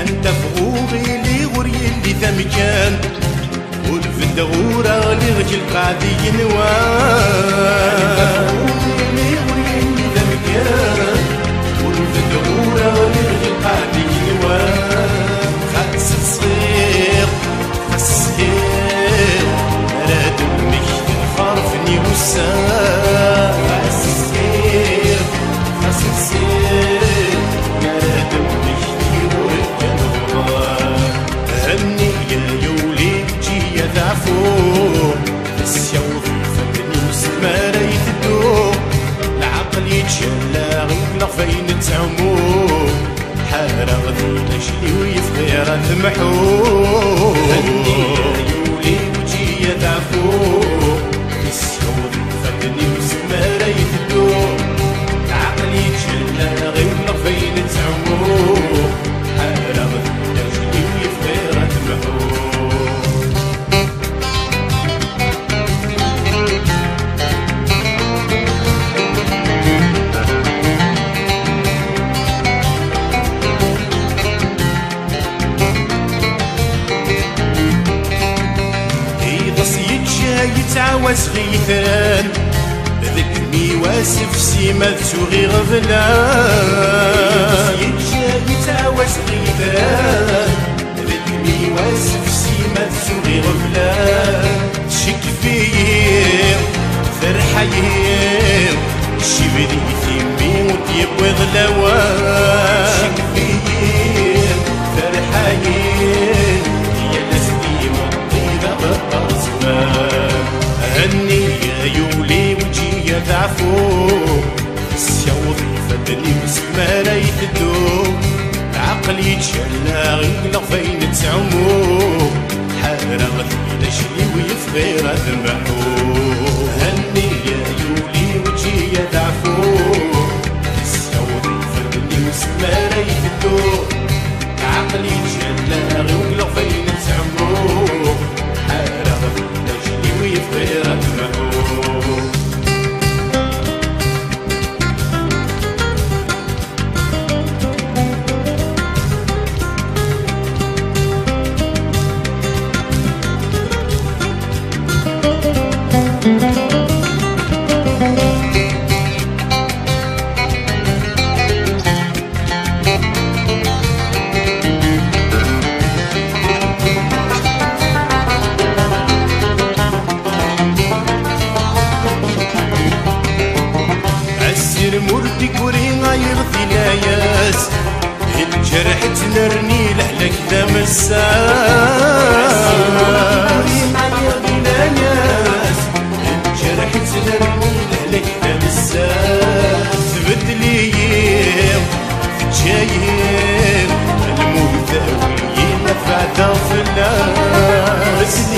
أنت فغوغي لي غري اللي ثمكان والفد غورا لي رجل قاعدي ينوان ويفغير يتعوز غيثان ذكرني واسف سيما تسوغي غفلان. يتشا يتعوز غيثان ذكرني واسف سيما تسوغي غفلان. شك فيه وطيب وغلوان شك وسمارة يتدو عقلي يتشلى غنقلق فين تعمو. حارة غثينا شلي ويفغير ذنبحو هني يا يولي وجي يا ذعفو السيوضي فدني جايين الموت ذاويين نفع فلاس بدليين